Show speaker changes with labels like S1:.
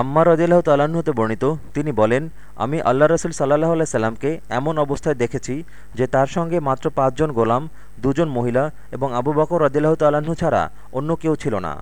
S1: আম্মার রদিল্লাহ তালাহতে হতে বর্ণিত, তিনি বলেন, আমি আল্লাহ রসুল সাল্লাহ আল্লাহ সাল্লামকে এমন অবস্থায় দেখেছি যে তার সঙ্গে মাত্র পাঁচজন গোলাম, দুজন মহিলা এবং আবু বকর রদিল্লাহ তালাহু ছাড়া অন্য কেউ ছিল না।